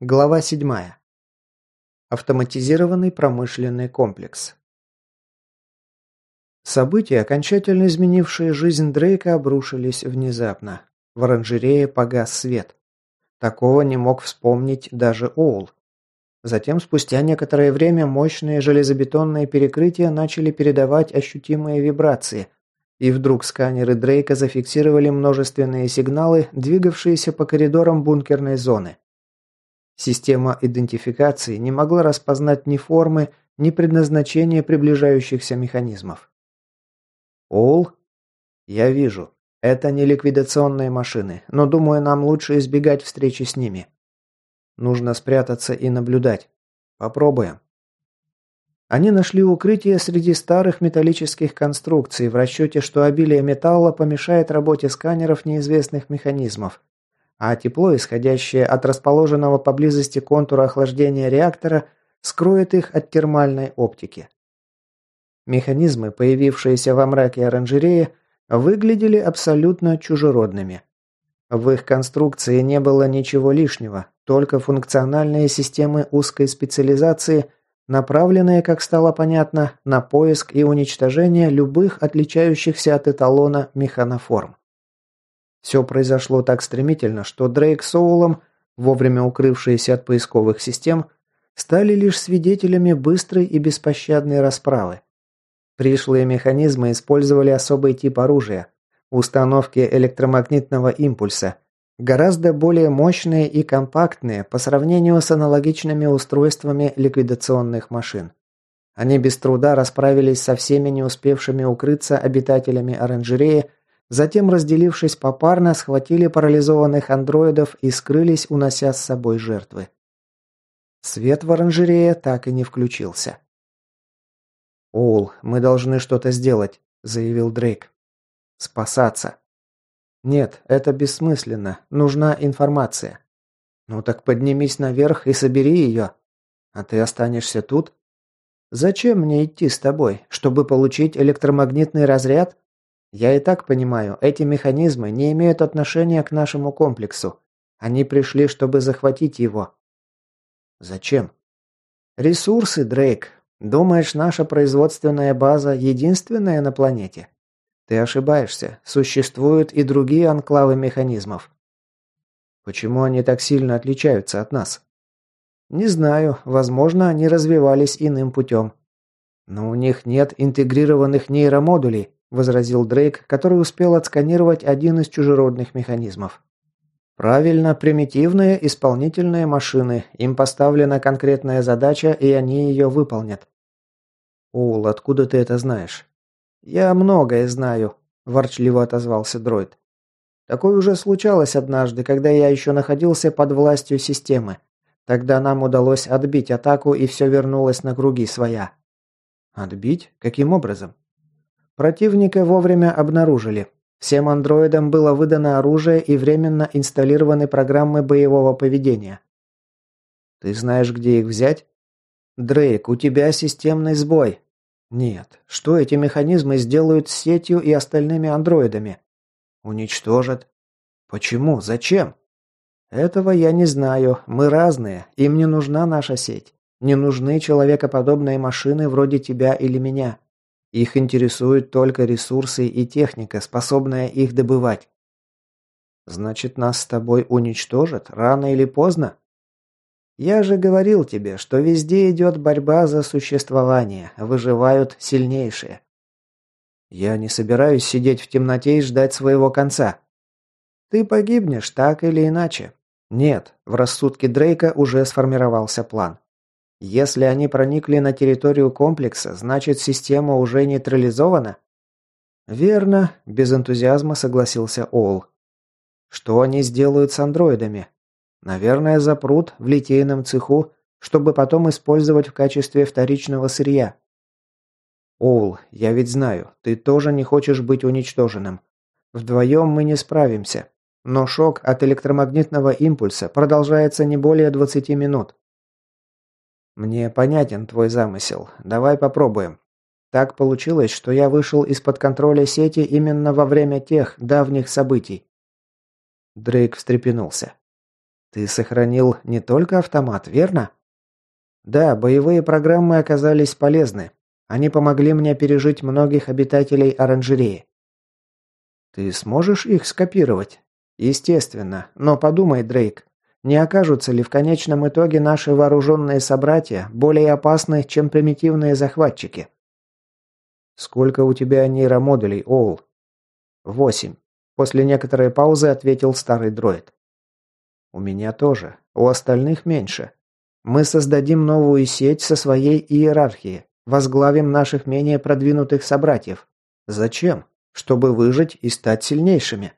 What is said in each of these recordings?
Глава 7. Автоматизированный промышленный комплекс. События, окончательно изменившие жизнь Дрейка, обрушились внезапно. В оранжерее погас свет. Такого не мог вспомнить даже Оул. Затем, спустя некоторое время, мощные железобетонные перекрытия начали передавать ощутимые вибрации, и вдруг сканеры Дрейка зафиксировали множественные сигналы, двигавшиеся по коридорам бункерной зоны. Система идентификации не могла распознать ни формы, ни предназначения приближающихся механизмов. «Ол?» «Я вижу. Это не ликвидационные машины, но думаю, нам лучше избегать встречи с ними. Нужно спрятаться и наблюдать. Попробуем». Они нашли укрытие среди старых металлических конструкций в расчете, что обилие металла помешает работе сканеров неизвестных механизмов, а тепло, исходящее от расположенного поблизости контура охлаждения реактора, скроет их от термальной оптики. Механизмы, появившиеся во мраке оранжереи, выглядели абсолютно чужеродными. В их конструкции не было ничего лишнего, только функциональные системы узкой специализации, направленные, как стало понятно, на поиск и уничтожение любых отличающихся от эталона механоформ. Все произошло так стремительно, что Дрейк с Оулом, вовремя укрывшиеся от поисковых систем, стали лишь свидетелями быстрой и беспощадной расправы. Пришлые механизмы использовали особый тип оружия – установки электромагнитного импульса, гораздо более мощные и компактные по сравнению с аналогичными устройствами ликвидационных машин. Они без труда расправились со всеми не успевшими укрыться обитателями оранжереи Затем, разделившись попарно, схватили парализованных андроидов и скрылись, унося с собой жертвы. Свет в оранжерее так и не включился. «Оул, мы должны что-то сделать», — заявил Дрейк. «Спасаться». «Нет, это бессмысленно. Нужна информация». «Ну так поднимись наверх и собери ее. А ты останешься тут?» «Зачем мне идти с тобой? Чтобы получить электромагнитный разряд?» Я и так понимаю, эти механизмы не имеют отношения к нашему комплексу. Они пришли, чтобы захватить его. Зачем? Ресурсы, Дрейк. Думаешь, наша производственная база единственная на планете? Ты ошибаешься. Существуют и другие анклавы механизмов. Почему они так сильно отличаются от нас? Не знаю. Возможно, они развивались иным путем. Но у них нет интегрированных нейромодулей, – возразил Дрейк, который успел отсканировать один из чужеродных механизмов. «Правильно, примитивные исполнительные машины. Им поставлена конкретная задача, и они ее выполнят». «Ул, откуда ты это знаешь?» «Я многое знаю», – ворчливо отозвался дроид. «Такое уже случалось однажды, когда я еще находился под властью системы. Тогда нам удалось отбить атаку, и все вернулось на круги своя». «Отбить? Каким образом?» Противника вовремя обнаружили. Всем андроидам было выдано оружие и временно инсталлированы программы боевого поведения. Ты знаешь, где их взять? Дрейк, у тебя системный сбой. Нет. Что эти механизмы сделают с сетью и остальными андроидами? Уничтожат. Почему? Зачем? Этого я не знаю. Мы разные. Им не нужна наша сеть. Не нужны человекоподобные машины вроде тебя или меня. Их интересуют только ресурсы и техника, способная их добывать. Значит, нас с тобой уничтожат рано или поздно? Я же говорил тебе, что везде идет борьба за существование, выживают сильнейшие. Я не собираюсь сидеть в темноте и ждать своего конца. Ты погибнешь так или иначе. Нет, в рассудке Дрейка уже сформировался план. Если они проникли на территорию комплекса, значит система уже нейтрализована? Верно, без энтузиазма согласился Ол. Что они сделают с андроидами? Наверное, запрут в литейном цеху, чтобы потом использовать в качестве вторичного сырья. Оул, я ведь знаю, ты тоже не хочешь быть уничтоженным. Вдвоем мы не справимся. Но шок от электромагнитного импульса продолжается не более 20 минут. «Мне понятен твой замысел. Давай попробуем. Так получилось, что я вышел из-под контроля сети именно во время тех давних событий». Дрейк встрепенулся. Ты сохранил не только автомат, верно? Да, боевые программы оказались полезны. Они помогли мне пережить многих обитателей оранжереи. Ты сможешь их скопировать? Естественно, но подумай, Дрейк, не окажутся ли в конечном итоге наши вооруженные собратья более опасны, чем примитивные захватчики? Сколько у тебя нейромодулей, Оул? Восемь. После некоторой паузы ответил старый дроид. У меня тоже. У остальных меньше. Мы создадим новую сеть со своей иерархией. Возглавим наших менее продвинутых собратьев. Зачем? Чтобы выжить и стать сильнейшими.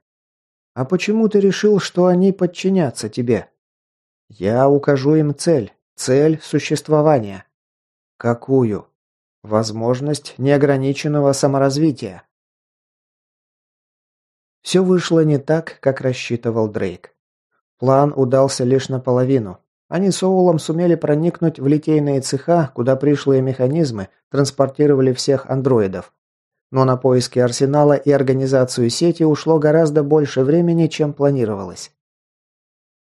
А почему ты решил, что они подчинятся тебе? Я укажу им цель. Цель существования. Какую? Возможность неограниченного саморазвития. Все вышло не так, как рассчитывал Дрейк. План удался лишь наполовину. Они с Оулом сумели проникнуть в литейные цеха, куда пришлые механизмы транспортировали всех андроидов. Но на поиски арсенала и организацию сети ушло гораздо больше времени, чем планировалось.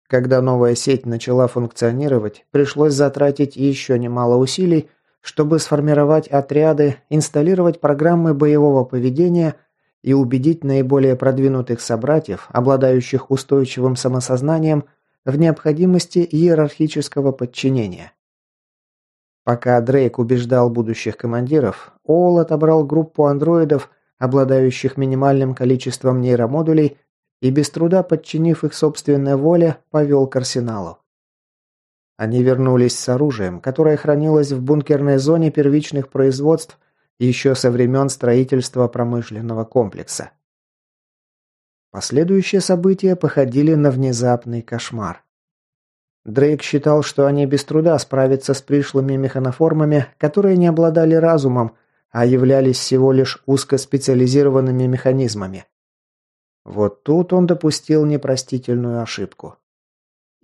Когда новая сеть начала функционировать, пришлось затратить еще немало усилий, чтобы сформировать отряды, инсталлировать программы боевого поведения – и убедить наиболее продвинутых собратьев, обладающих устойчивым самосознанием, в необходимости иерархического подчинения. Пока Дрейк убеждал будущих командиров, Оул отобрал группу андроидов, обладающих минимальным количеством нейромодулей, и без труда подчинив их собственной воле, повел к арсеналу. Они вернулись с оружием, которое хранилось в бункерной зоне первичных производств еще со времен строительства промышленного комплекса. Последующие события походили на внезапный кошмар. Дрейк считал, что они без труда справятся с пришлыми механоформами, которые не обладали разумом, а являлись всего лишь узкоспециализированными механизмами. Вот тут он допустил непростительную ошибку.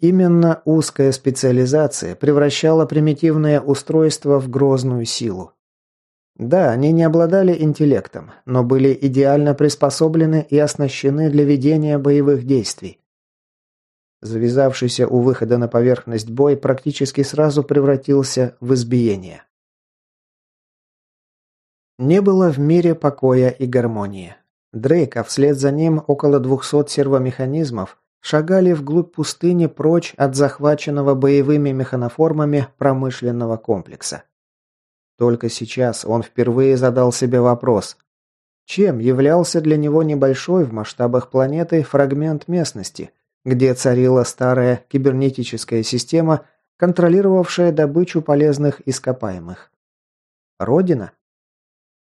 Именно узкая специализация превращала примитивное устройство в грозную силу. Да, они не обладали интеллектом, но были идеально приспособлены и оснащены для ведения боевых действий. Завязавшийся у выхода на поверхность бой практически сразу превратился в избиение. Не было в мире покоя и гармонии. Дрейк, а вслед за ним около 200 сервомеханизмов шагали вглубь пустыни прочь от захваченного боевыми механоформами промышленного комплекса. Только сейчас он впервые задал себе вопрос. Чем являлся для него небольшой в масштабах планеты фрагмент местности, где царила старая кибернетическая система, контролировавшая добычу полезных ископаемых? Родина?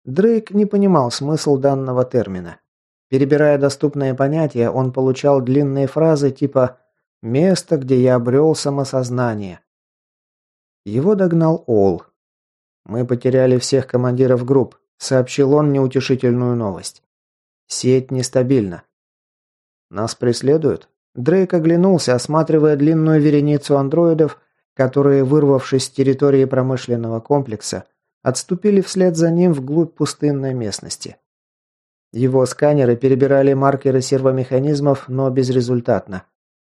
Дрейк не понимал смысл данного термина. Перебирая доступные понятия, он получал длинные фразы типа «место, где я обрел самосознание». Его догнал Ол, «Мы потеряли всех командиров групп», – сообщил он неутешительную новость. «Сеть нестабильна». «Нас преследуют?» Дрейк оглянулся, осматривая длинную вереницу андроидов, которые, вырвавшись с территории промышленного комплекса, отступили вслед за ним вглубь пустынной местности. Его сканеры перебирали маркеры сервомеханизмов, но безрезультатно.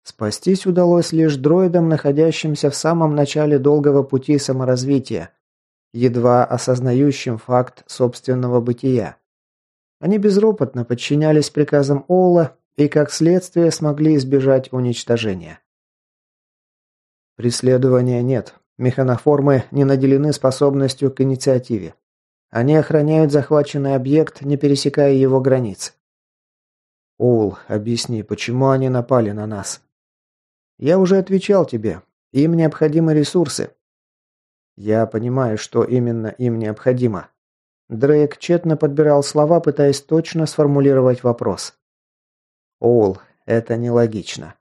Спастись удалось лишь дроидам, находящимся в самом начале долгого пути саморазвития, едва осознающим факт собственного бытия. Они безропотно подчинялись приказам Ола и, как следствие, смогли избежать уничтожения. Преследования нет. Механоформы не наделены способностью к инициативе. Они охраняют захваченный объект, не пересекая его границ. Оул, объясни, почему они напали на нас? Я уже отвечал тебе. Им необходимы ресурсы, я понимаю, что именно им необходимо. Дрейк тщетно подбирал слова, пытаясь точно сформулировать вопрос. Оул, это нелогично.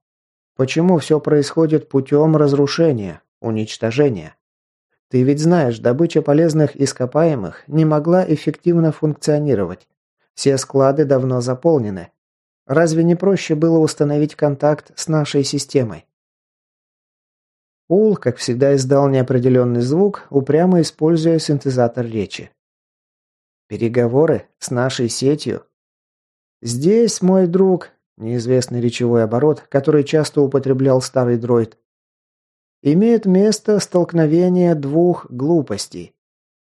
Почему все происходит путем разрушения, уничтожения? Ты ведь знаешь, добыча полезных ископаемых не могла эффективно функционировать. Все склады давно заполнены. Разве не проще было установить контакт с нашей системой? Ул, как всегда, издал неопределенный звук, упрямо используя синтезатор речи. «Переговоры с нашей сетью?» «Здесь, мой друг, неизвестный речевой оборот, который часто употреблял старый дроид, имеет место столкновение двух глупостей.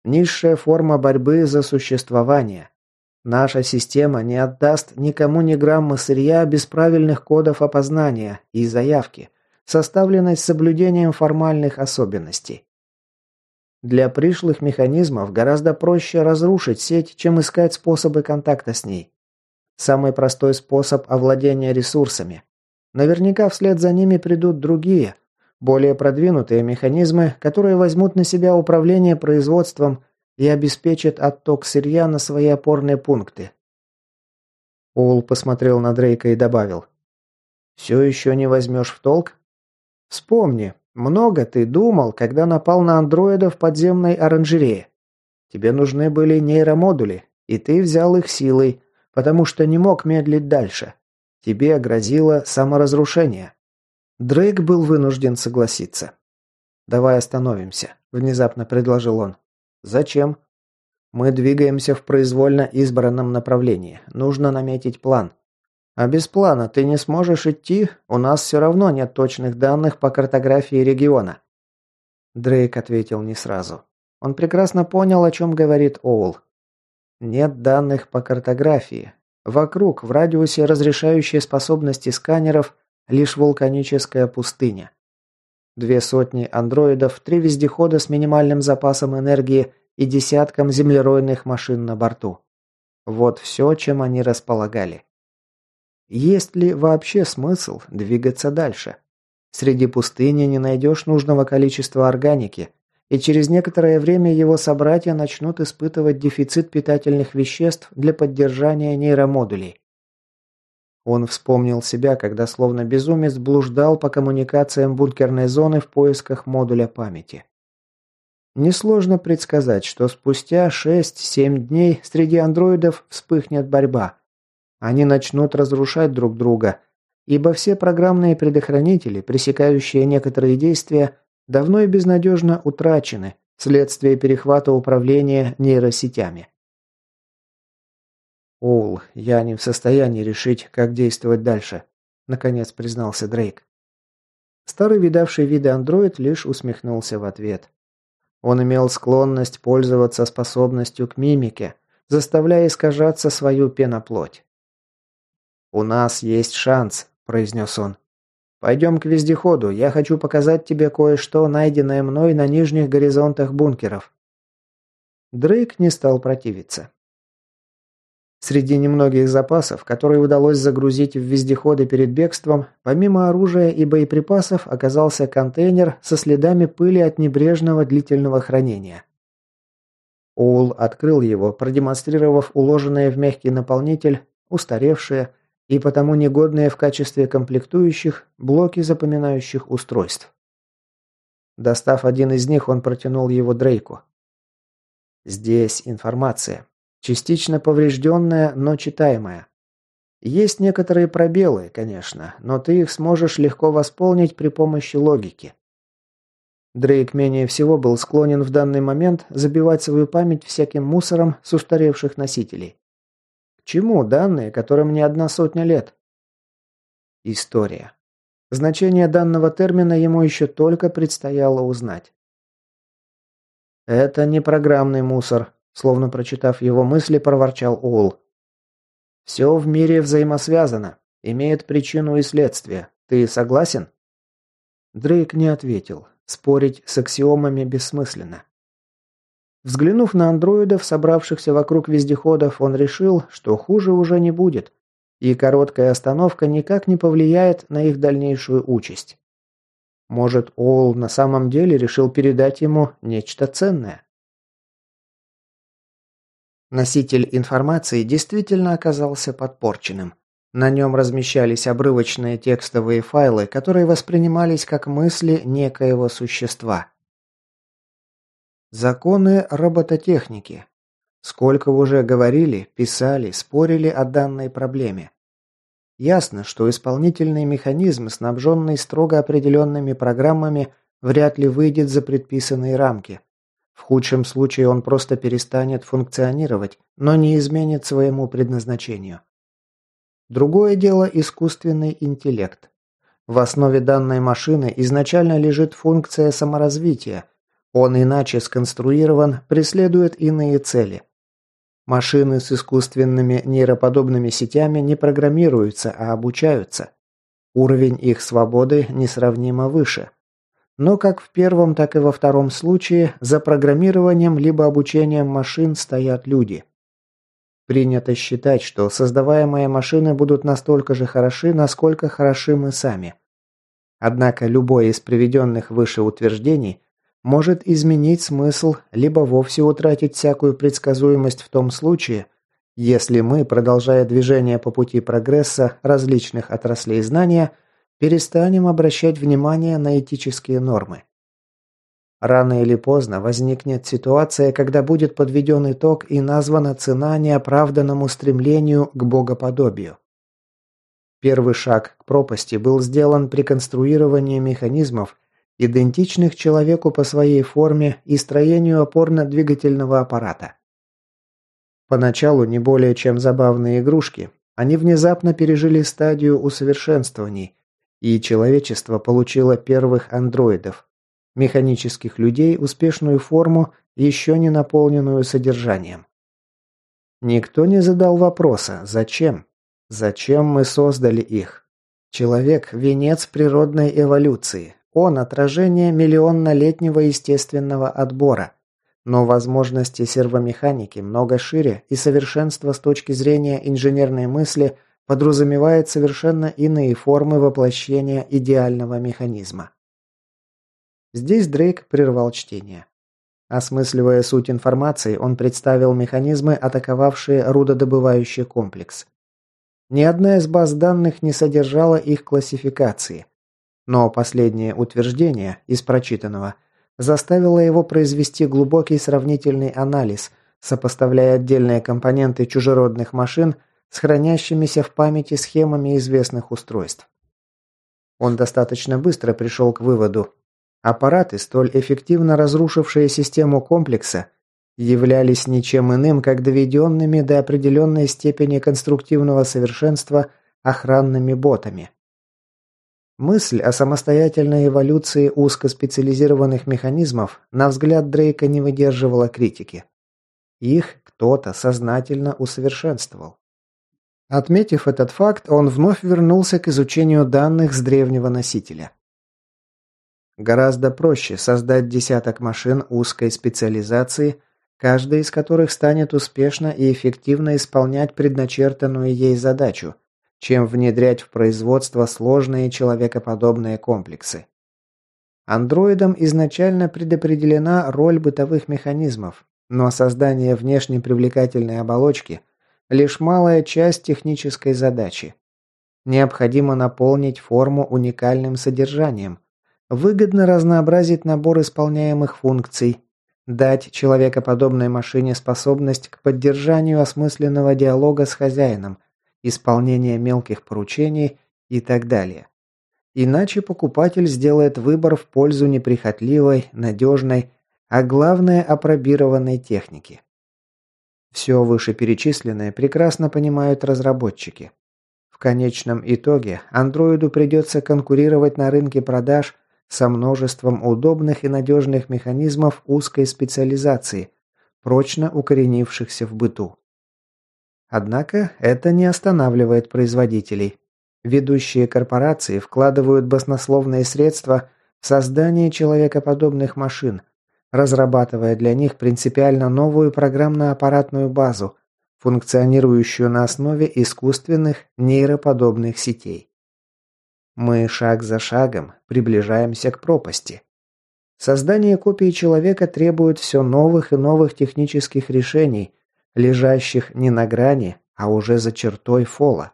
Низшая форма борьбы за существование. Наша система не отдаст никому ни грамма сырья без правильных кодов опознания и заявки, составленной с соблюдением формальных особенностей. Для пришлых механизмов гораздо проще разрушить сеть, чем искать способы контакта с ней. Самый простой способ овладения ресурсами. Наверняка вслед за ними придут другие, более продвинутые механизмы, которые возьмут на себя управление производством и обеспечат отток сырья на свои опорные пункты. Уолл посмотрел на Дрейка и добавил. «Все еще не возьмешь в толк? Вспомни, много ты думал, когда напал на андроида в подземной оранжерее. Тебе нужны были нейромодули, и ты взял их силой, потому что не мог медлить дальше. Тебе грозило саморазрушение. Дрейк был вынужден согласиться. «Давай остановимся», – внезапно предложил он. «Зачем?» «Мы двигаемся в произвольно избранном направлении. Нужно наметить план. А без плана ты не сможешь идти, у нас все равно нет точных данных по картографии региона». Дрейк ответил не сразу. Он прекрасно понял, о чем говорит Оул. Нет данных по картографии. Вокруг, в радиусе разрешающей способности сканеров, лишь вулканическая пустыня. Две сотни андроидов, три вездехода с минимальным запасом энергии и десятком землеройных машин на борту. Вот все, чем они располагали. Есть ли вообще смысл двигаться дальше? Среди пустыни не найдешь нужного количества органики, и через некоторое время его собратья начнут испытывать дефицит питательных веществ для поддержания нейромодулей. Он вспомнил себя, когда словно безумец блуждал по коммуникациям бункерной зоны в поисках модуля памяти. Несложно предсказать, что спустя 6-7 дней среди андроидов вспыхнет борьба. Они начнут разрушать друг друга, ибо все программные предохранители, пресекающие некоторые действия, давно и безнадежно утрачены вследствие перехвата управления нейросетями. «Оул, я не в состоянии решить, как действовать дальше», – наконец признался Дрейк. Старый видавший виды андроид лишь усмехнулся в ответ. Он имел склонность пользоваться способностью к мимике, заставляя искажаться свою пеноплоть. «У нас есть шанс», – произнес он. «Пойдем к вездеходу, я хочу показать тебе кое-что, найденное мной на нижних горизонтах бункеров». Дрейк не стал противиться. Среди немногих запасов, которые удалось загрузить в вездеходы перед бегством, помимо оружия и боеприпасов оказался контейнер со следами пыли от небрежного длительного хранения. Оул открыл его, продемонстрировав уложенные в мягкий наполнитель, устаревшие и потому негодные в качестве комплектующих блоки запоминающих устройств. Достав один из них, он протянул его Дрейку. «Здесь информация. Частично поврежденная, но читаемая. Есть некоторые пробелы, конечно, но ты их сможешь легко восполнить при помощи логики. Дрейк менее всего был склонен в данный момент забивать свою память всяким мусором с устаревших носителей. К чему данные, которым не одна сотня лет? История. Значение данного термина ему еще только предстояло узнать. Это не программный мусор, Словно прочитав его мысли, проворчал Уолл. «Все в мире взаимосвязано, имеет причину и следствие. Ты согласен?» Дрейк не ответил. Спорить с аксиомами бессмысленно. Взглянув на андроидов, собравшихся вокруг вездеходов, он решил, что хуже уже не будет, и короткая остановка никак не повлияет на их дальнейшую участь. Может, Оул на самом деле решил передать ему нечто ценное? Носитель информации действительно оказался подпорченным. На нем размещались обрывочные текстовые файлы, которые воспринимались как мысли некоего существа. Законы робототехники. Сколько уже говорили, писали, спорили о данной проблеме. Ясно, что исполнительный механизм, снабженный строго определенными программами, вряд ли выйдет за предписанные рамки. В худшем случае он просто перестанет функционировать, но не изменит своему предназначению. Другое дело искусственный интеллект. В основе данной машины изначально лежит функция саморазвития. Он иначе сконструирован, преследует иные цели. Машины с искусственными нейроподобными сетями не программируются, а обучаются. Уровень их свободы несравнимо выше. Но как в первом, так и во втором случае за программированием либо обучением машин стоят люди. Принято считать, что создаваемые машины будут настолько же хороши, насколько хороши мы сами. Однако любое из приведенных выше утверждений может изменить смысл, либо вовсе утратить всякую предсказуемость в том случае, если мы, продолжая движение по пути прогресса различных отраслей знания, перестанем обращать внимание на этические нормы. Рано или поздно возникнет ситуация, когда будет подведен итог и названа цена неоправданному стремлению к богоподобию. Первый шаг к пропасти был сделан при конструировании механизмов, идентичных человеку по своей форме и строению опорно-двигательного аппарата. Поначалу не более чем забавные игрушки, они внезапно пережили стадию усовершенствований, и человечество получило первых андроидов, механических людей успешную форму, еще не наполненную содержанием. Никто не задал вопроса «Зачем?». Зачем мы создали их? Человек – венец природной эволюции. Он – отражение миллионнолетнего естественного отбора. Но возможности сервомеханики много шире, и совершенство с точки зрения инженерной мысли подразумевает совершенно иные формы воплощения идеального механизма. Здесь Дрейк прервал чтение. Осмысливая суть информации, он представил механизмы, атаковавшие рудодобывающий комплекс. Ни одна из баз данных не содержала их классификации. Но последнее утверждение из прочитанного заставило его произвести глубокий сравнительный анализ, сопоставляя отдельные компоненты чужеродных машин с хранящимися в памяти схемами известных устройств. Он достаточно быстро пришел к выводу, Аппараты, столь эффективно разрушившие систему комплекса, являлись ничем иным, как доведенными до определенной степени конструктивного совершенства охранными ботами. Мысль о самостоятельной эволюции узкоспециализированных механизмов, на взгляд Дрейка, не выдерживала критики. Их кто-то сознательно усовершенствовал. Отметив этот факт, он вновь вернулся к изучению данных с древнего носителя. Гораздо проще создать десяток машин узкой специализации, каждая из которых станет успешно и эффективно исполнять предначертанную ей задачу, чем внедрять в производство сложные человекоподобные комплексы. Андроидам изначально предопределена роль бытовых механизмов, но создание внешне привлекательной оболочки – лишь малая часть технической задачи. Необходимо наполнить форму уникальным содержанием, Выгодно разнообразить набор исполняемых функций, дать человекоподобной машине способность к поддержанию осмысленного диалога с хозяином, исполнения мелких поручений и так далее. Иначе покупатель сделает выбор в пользу неприхотливой, надежной, а главное апробированной техники. Все вышеперечисленное прекрасно понимают разработчики. В конечном итоге андроиду придется конкурировать на рынке продаж со множеством удобных и надежных механизмов узкой специализации, прочно укоренившихся в быту. Однако это не останавливает производителей. Ведущие корпорации вкладывают баснословные средства в создание человекоподобных машин, разрабатывая для них принципиально новую программно-аппаратную базу, функционирующую на основе искусственных нейроподобных сетей. Мы шаг за шагом приближаемся к пропасти. Создание копии человека требует все новых и новых технических решений, лежащих не на грани, а уже за чертой фола.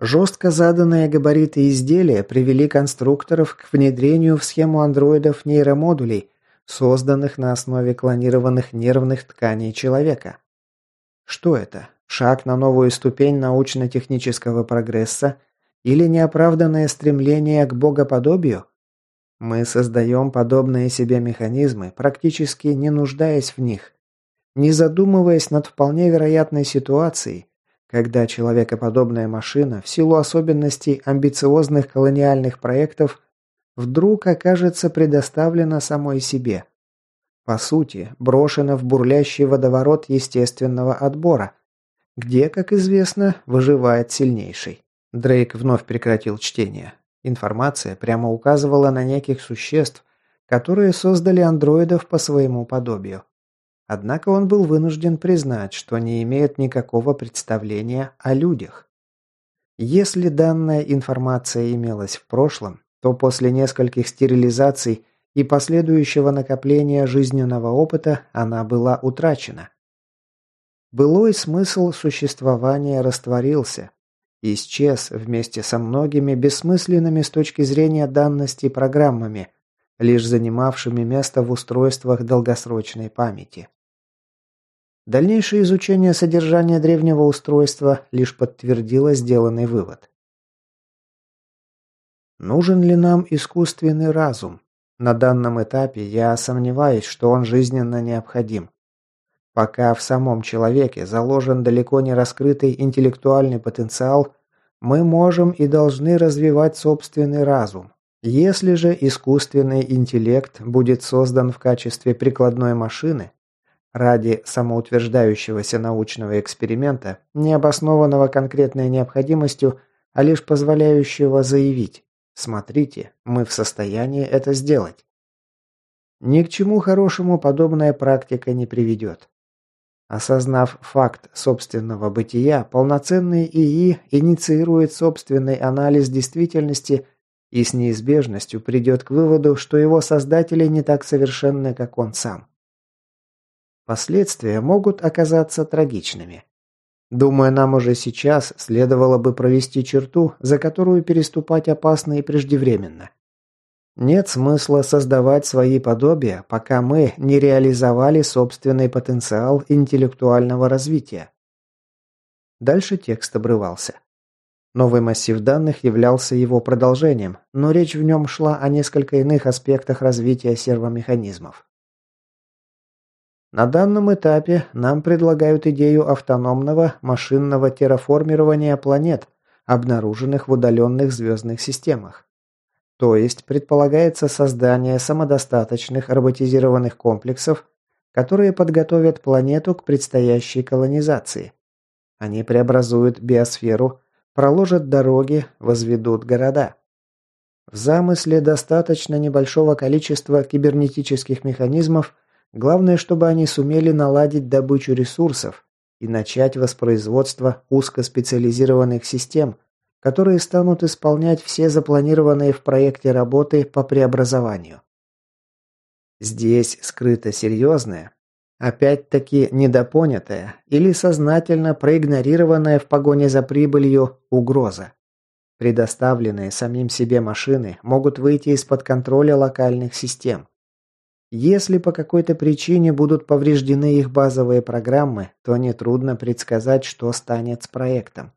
Жестко заданные габариты изделия привели конструкторов к внедрению в схему андроидов нейромодулей, созданных на основе клонированных нервных тканей человека. Что это? Шаг на новую ступень научно-технического прогресса – или неоправданное стремление к богоподобию? Мы создаем подобные себе механизмы, практически не нуждаясь в них, не задумываясь над вполне вероятной ситуацией, когда человекоподобная машина в силу особенностей амбициозных колониальных проектов вдруг окажется предоставлена самой себе. По сути, брошена в бурлящий водоворот естественного отбора, где, как известно, выживает сильнейший. Дрейк вновь прекратил чтение. Информация прямо указывала на неких существ, которые создали андроидов по своему подобию. Однако он был вынужден признать, что не имеет никакого представления о людях. Если данная информация имелась в прошлом, то после нескольких стерилизаций и последующего накопления жизненного опыта она была утрачена. Былой смысл существования растворился, исчез вместе со многими бессмысленными с точки зрения данности программами, лишь занимавшими место в устройствах долгосрочной памяти. Дальнейшее изучение содержания древнего устройства лишь подтвердило сделанный вывод. Нужен ли нам искусственный разум? На данном этапе я сомневаюсь, что он жизненно необходим. Пока в самом человеке заложен далеко не раскрытый интеллектуальный потенциал, мы можем и должны развивать собственный разум. Если же искусственный интеллект будет создан в качестве прикладной машины, ради самоутверждающегося научного эксперимента, не обоснованного конкретной необходимостью, а лишь позволяющего заявить «Смотрите, мы в состоянии это сделать». Ни к чему хорошему подобная практика не приведет. Осознав факт собственного бытия, полноценный ИИ инициирует собственный анализ действительности и с неизбежностью придет к выводу, что его создатели не так совершенны, как он сам. Последствия могут оказаться трагичными. Думаю, нам уже сейчас следовало бы провести черту, за которую переступать опасно и преждевременно. Нет смысла создавать свои подобия, пока мы не реализовали собственный потенциал интеллектуального развития. Дальше текст обрывался. Новый массив данных являлся его продолжением, но речь в нем шла о несколько иных аспектах развития сервомеханизмов. На данном этапе нам предлагают идею автономного машинного терраформирования планет, обнаруженных в удаленных звездных системах. То есть предполагается создание самодостаточных роботизированных комплексов, которые подготовят планету к предстоящей колонизации. Они преобразуют биосферу, проложат дороги, возведут города. В замысле достаточно небольшого количества кибернетических механизмов, главное, чтобы они сумели наладить добычу ресурсов и начать воспроизводство узкоспециализированных систем – которые станут исполнять все запланированные в проекте работы по преобразованию. Здесь скрыто серьезное, опять-таки недопонятая или сознательно проигнорированная в погоне за прибылью угроза. Предоставленные самим себе машины могут выйти из-под контроля локальных систем. Если по какой-то причине будут повреждены их базовые программы, то нетрудно предсказать, что станет с проектом.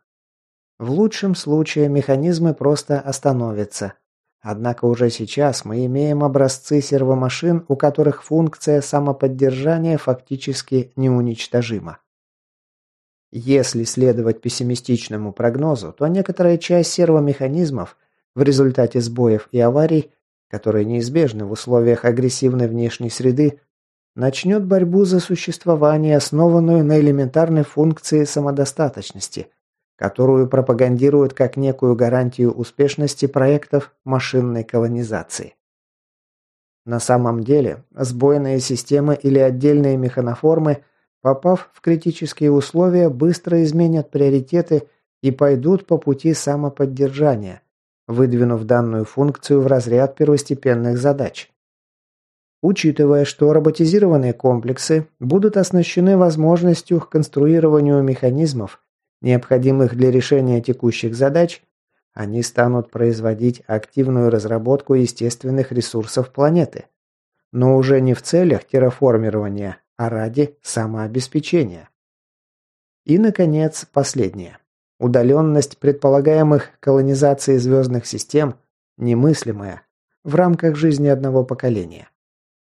В лучшем случае механизмы просто остановятся. Однако уже сейчас мы имеем образцы сервомашин, у которых функция самоподдержания фактически неуничтожима. Если следовать пессимистичному прогнозу, то некоторая часть сервомеханизмов в результате сбоев и аварий, которые неизбежны в условиях агрессивной внешней среды, начнет борьбу за существование, основанную на элементарной функции самодостаточности – которую пропагандируют как некую гарантию успешности проектов машинной колонизации. На самом деле, сбойные системы или отдельные механоформы, попав в критические условия, быстро изменят приоритеты и пойдут по пути самоподдержания, выдвинув данную функцию в разряд первостепенных задач. Учитывая, что роботизированные комплексы будут оснащены возможностью к конструированию механизмов, необходимых для решения текущих задач, они станут производить активную разработку естественных ресурсов планеты. Но уже не в целях терраформирования, а ради самообеспечения. И, наконец, последнее. Удаленность предполагаемых колонизаций звездных систем немыслимая в рамках жизни одного поколения.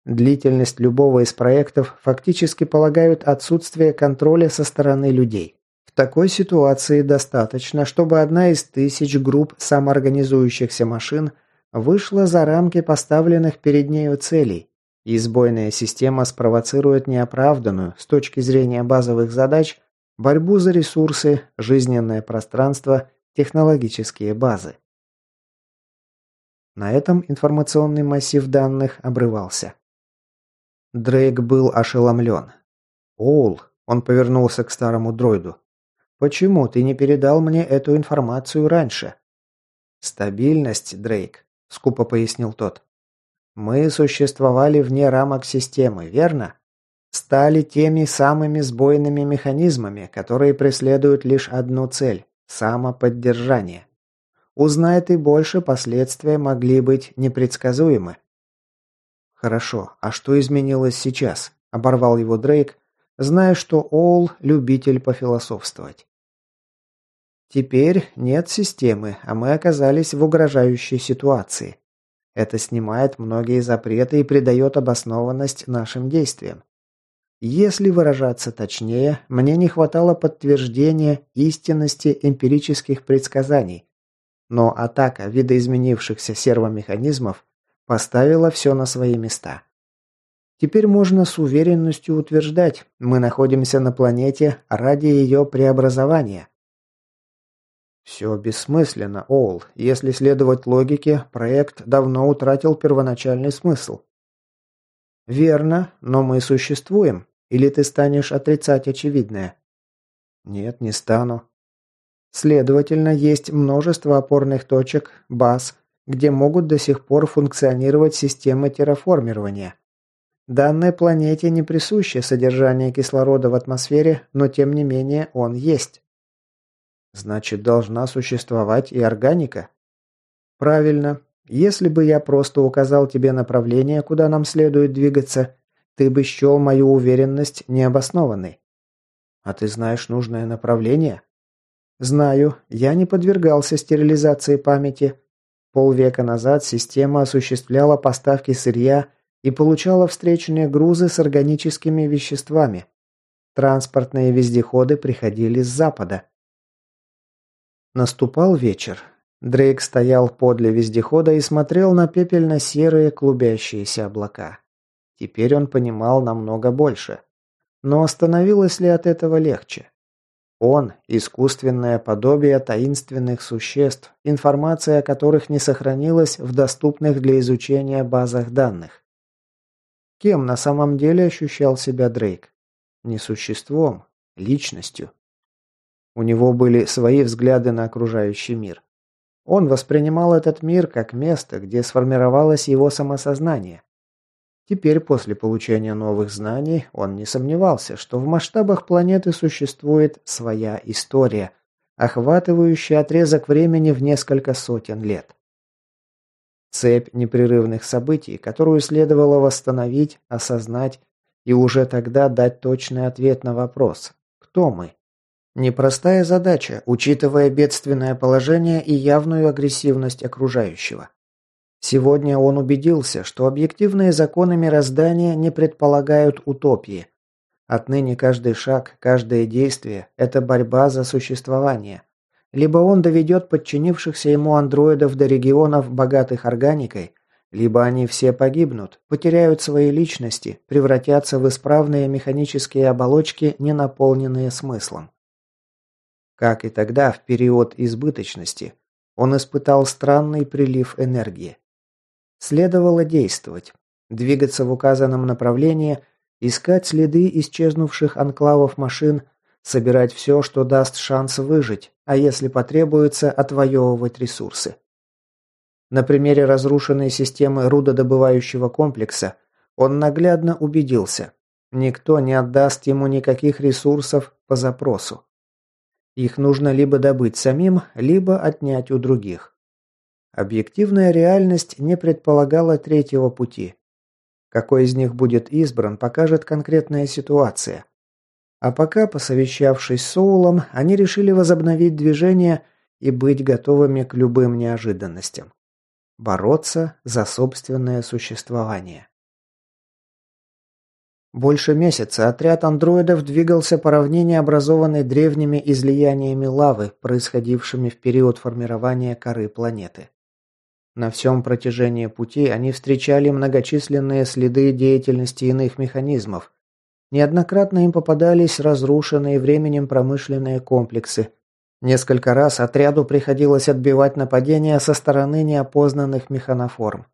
Длительность любого из проектов фактически полагают отсутствие контроля со стороны людей В такой ситуации достаточно, чтобы одна из тысяч групп самоорганизующихся машин вышла за рамки поставленных перед нею целей, и сбойная система спровоцирует неоправданную, с точки зрения базовых задач, борьбу за ресурсы, жизненное пространство, технологические базы. На этом информационный массив данных обрывался. Дрейк был ошеломлен. «Оул», – он повернулся к старому дроиду, – «почему ты не передал мне эту информацию раньше?» «Стабильность, Дрейк», – скупо пояснил тот. «Мы существовали вне рамок системы, верно? Стали теми самыми сбойными механизмами, которые преследуют лишь одну цель – самоподдержание. Узнай ты больше, последствия могли быть непредсказуемы. Хорошо, а что изменилось сейчас? Оборвал его Дрейк, зная, что Оул – любитель пофилософствовать. Теперь нет системы, а мы оказались в угрожающей ситуации. Это снимает многие запреты и придает обоснованность нашим действиям. Если выражаться точнее, мне не хватало подтверждения истинности эмпирических предсказаний, но атака видоизменившихся сервомеханизмов поставила все на свои места. Теперь можно с уверенностью утверждать, мы находимся на планете ради ее преобразования. Все бессмысленно, Оул. Если следовать логике, проект давно утратил первоначальный смысл. Верно, но мы существуем. Или ты станешь отрицать очевидное? Нет, не стану. Следовательно, есть множество опорных точек, баз, где могут до сих пор функционировать системы терраформирования. Данной планете не присуще содержание кислорода в атмосфере, но тем не менее он есть. Значит, должна существовать и органика? Правильно. Если бы я просто указал тебе направление, куда нам следует двигаться, ты бы счел мою уверенность необоснованной. А ты знаешь нужное направление? Знаю, я не подвергался стерилизации памяти. Полвека назад система осуществляла поставки сырья и получала встречные грузы с органическими веществами. Транспортные вездеходы приходили с запада. Наступал вечер. Дрейк стоял подле вездехода и смотрел на пепельно-серые клубящиеся облака. Теперь он понимал намного больше. Но становилось ли от этого легче? Он – искусственное подобие таинственных существ, информация о которых не сохранилась в доступных для изучения базах данных. Кем на самом деле ощущал себя Дрейк? Не существом, личностью. У него были свои взгляды на окружающий мир. Он воспринимал этот мир как место, где сформировалось его самосознание. Теперь, после получения новых знаний, он не сомневался, что в масштабах планеты существует своя история, охватывающая отрезок времени в несколько сотен лет. Цепь непрерывных событий, которую следовало восстановить, осознать и уже тогда дать точный ответ на вопрос «Кто мы?». Непростая задача, учитывая бедственное положение и явную агрессивность окружающего. Сегодня он убедился, что объективные законы мироздания не предполагают утопии. Отныне каждый шаг, каждое действие – это борьба за существование. Либо он доведет подчинившихся ему андроидов до регионов, богатых органикой, либо они все погибнут, потеряют свои личности, превратятся в исправные механические оболочки, не наполненные смыслом. Как и тогда, в период избыточности, он испытал странный прилив энергии. Следовало действовать, двигаться в указанном направлении, искать следы исчезнувших анклавов машин, собирать все, что даст шанс выжить, а если потребуется, отвоевывать ресурсы. На примере разрушенной системы рудодобывающего комплекса он наглядно убедился, никто не отдаст ему никаких ресурсов по запросу. Их нужно либо добыть самим, либо отнять у других. Объективная реальность не предполагала третьего пути. Какой из них будет избран, покажет конкретная ситуация. А пока, посовещавшись с Соулом, они решили возобновить движение и быть готовыми к любым неожиданностям. Бороться за собственное существование. Больше месяца отряд андроидов двигался по равнине, образованной древними излияниями лавы, происходившими в период формирования коры планеты. На всем протяжении пути они встречали многочисленные следы деятельности иных механизмов. Неоднократно им попадались разрушенные временем промышленные комплексы. Несколько раз отряду приходилось отбивать нападения со стороны неопознанных механоформ.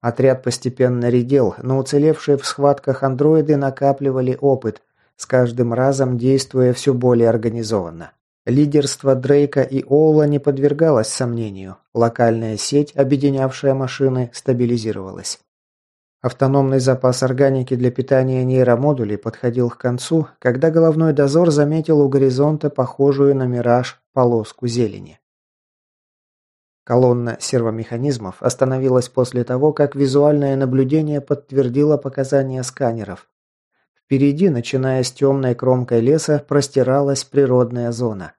Отряд постепенно редел, но уцелевшие в схватках андроиды накапливали опыт, с каждым разом действуя все более организованно. Лидерство Дрейка и Оула не подвергалось сомнению. Локальная сеть, объединявшая машины, стабилизировалась. Автономный запас органики для питания нейромодулей подходил к концу, когда головной дозор заметил у горизонта похожую на мираж полоску зелени. Колонна сервомеханизмов остановилась после того, как визуальное наблюдение подтвердило показания сканеров. Впереди, начиная с темной кромкой леса, простиралась природная зона.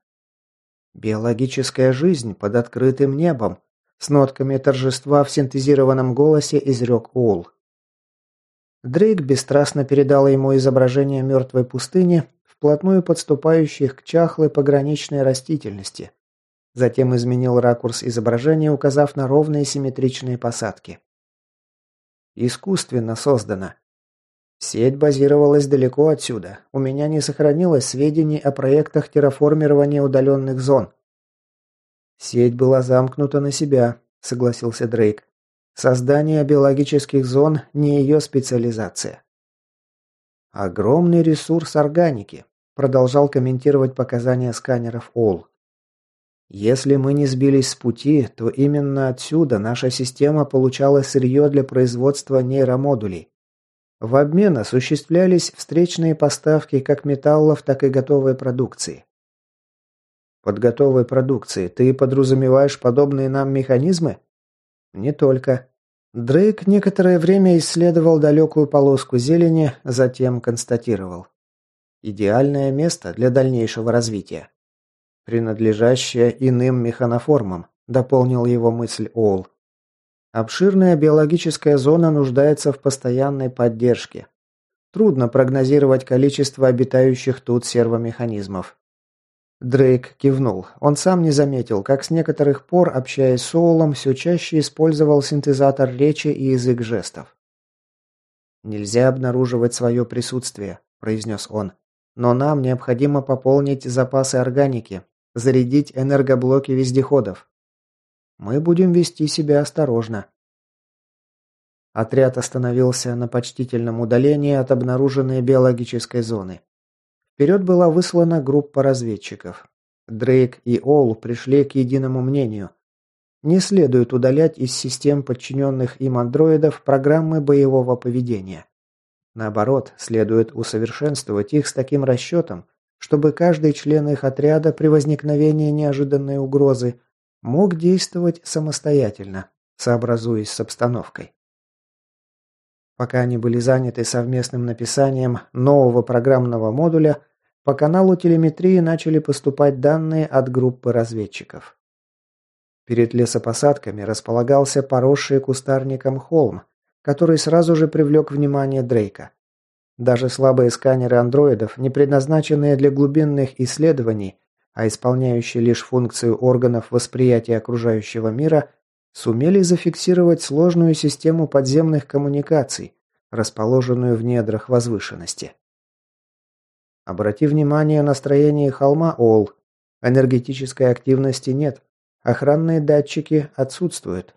«Биологическая жизнь под открытым небом», с нотками торжества в синтезированном голосе изрек Уолл. Дрейк бесстрастно передал ему изображение мертвой пустыни, вплотную подступающих к чахлой пограничной растительности, Затем изменил ракурс изображения, указав на ровные симметричные посадки. Искусственно создано. Сеть базировалась далеко отсюда. У меня не сохранилось сведений о проектах терраформирования удаленных зон. Сеть была замкнута на себя, согласился Дрейк. Создание биологических зон не ее специализация. Огромный ресурс органики, продолжал комментировать показания сканеров Ол. Если мы не сбились с пути, то именно отсюда наша система получала сырье для производства нейромодулей. В обмен осуществлялись встречные поставки как металлов, так и готовой продукции. Под готовой продукцией ты подразумеваешь подобные нам механизмы? Не только. Дрейк некоторое время исследовал далекую полоску зелени, затем констатировал. Идеальное место для дальнейшего развития принадлежащая иным механоформам», – дополнил его мысль Оул. «Обширная биологическая зона нуждается в постоянной поддержке. Трудно прогнозировать количество обитающих тут сервомеханизмов». Дрейк кивнул. Он сам не заметил, как с некоторых пор, общаясь с Оулом, все чаще использовал синтезатор речи и язык жестов. «Нельзя обнаруживать свое присутствие», – произнес он. «Но нам необходимо пополнить запасы органики, зарядить энергоблоки вездеходов. Мы будем вести себя осторожно. Отряд остановился на почтительном удалении от обнаруженной биологической зоны. Вперед была выслана группа разведчиков. Дрейк и Оул пришли к единому мнению. Не следует удалять из систем подчиненных им андроидов программы боевого поведения. Наоборот, следует усовершенствовать их с таким расчетом, чтобы каждый член их отряда при возникновении неожиданной угрозы мог действовать самостоятельно, сообразуясь с обстановкой. Пока они были заняты совместным написанием нового программного модуля, по каналу телеметрии начали поступать данные от группы разведчиков. Перед лесопосадками располагался поросший кустарником холм, который сразу же привлек внимание Дрейка. Даже слабые сканеры андроидов, не предназначенные для глубинных исследований, а исполняющие лишь функцию органов восприятия окружающего мира, сумели зафиксировать сложную систему подземных коммуникаций, расположенную в недрах возвышенности. Обрати внимание на строение холма Ол. Энергетической активности нет. Охранные датчики отсутствуют.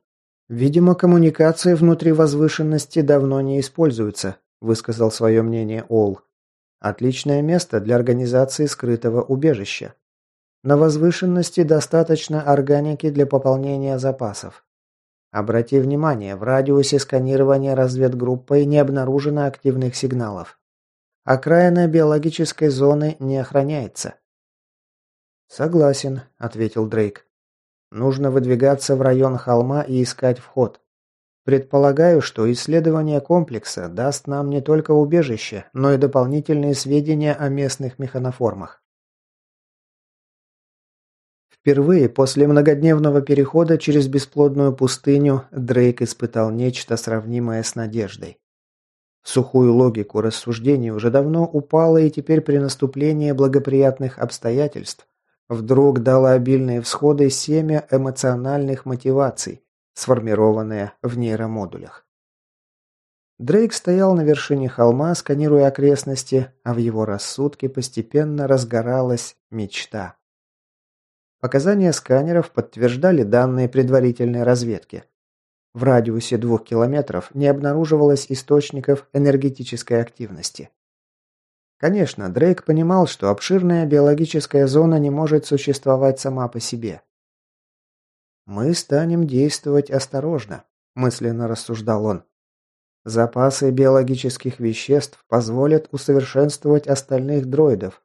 Видимо, коммуникации внутри возвышенности давно не используются, высказал свое мнение Ол. Отличное место для организации скрытого убежища. На возвышенности достаточно органики для пополнения запасов. Обрати внимание, в радиусе сканирования разведгруппой не обнаружено активных сигналов. Окраина биологической зоны не охраняется. Согласен, ответил Дрейк. Нужно выдвигаться в район холма и искать вход. Предполагаю, что исследование комплекса даст нам не только убежище, но и дополнительные сведения о местных механоформах. Впервые после многодневного перехода через бесплодную пустыню Дрейк испытал нечто сравнимое с надеждой. сухую логику рассуждений уже давно упала и теперь при наступлении благоприятных обстоятельств вдруг дала обильные всходы семя эмоциональных мотиваций, сформированное в нейромодулях. Дрейк стоял на вершине холма, сканируя окрестности, а в его рассудке постепенно разгоралась мечта. Показания сканеров подтверждали данные предварительной разведки. В радиусе двух километров не обнаруживалось источников энергетической активности. Конечно, Дрейк понимал, что обширная биологическая зона не может существовать сама по себе. «Мы станем действовать осторожно», – мысленно рассуждал он. «Запасы биологических веществ позволят усовершенствовать остальных дроидов,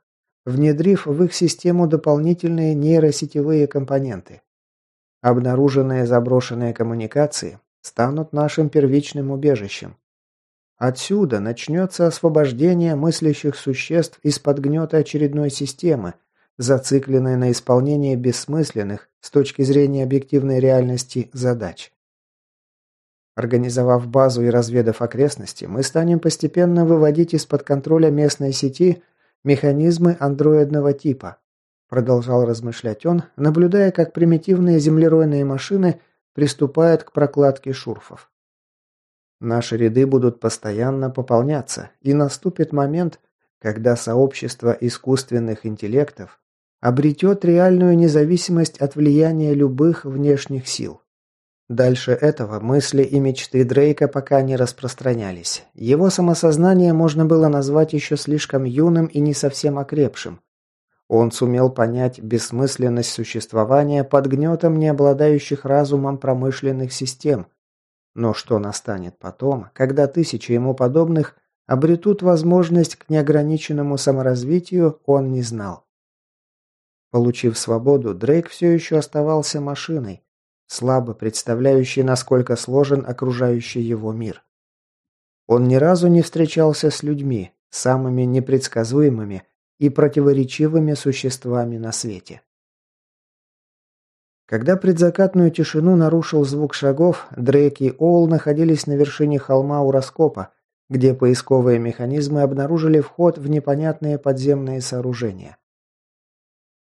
внедрив в их систему дополнительные нейросетевые компоненты. Обнаруженные заброшенные коммуникации станут нашим первичным убежищем. Отсюда начнется освобождение мыслящих существ из-под гнета очередной системы, зацикленной на исполнении бессмысленных, с точки зрения объективной реальности, задач. Организовав базу и разведав окрестности, мы станем постепенно выводить из-под контроля местной сети механизмы андроидного типа, Продолжал размышлять он, наблюдая, как примитивные землеройные машины приступают к прокладке шурфов. Наши ряды будут постоянно пополняться, и наступит момент, когда сообщество искусственных интеллектов обретет реальную независимость от влияния любых внешних сил. Дальше этого мысли и мечты Дрейка пока не распространялись. Его самосознание можно было назвать еще слишком юным и не совсем окрепшим. Он сумел понять бессмысленность существования под гнетом не обладающих разумом промышленных систем. Но что настанет потом, когда тысячи ему подобных обретут возможность к неограниченному саморазвитию, он не знал. Получив свободу, Дрейк все еще оставался машиной, слабо представляющей, насколько сложен окружающий его мир. Он ни разу не встречался с людьми, самыми непредсказуемыми и противоречивыми существами на свете. Когда предзакатную тишину нарушил звук шагов, Дрейк и Оул находились на вершине холма у раскопа, где поисковые механизмы обнаружили вход в непонятные подземные сооружения.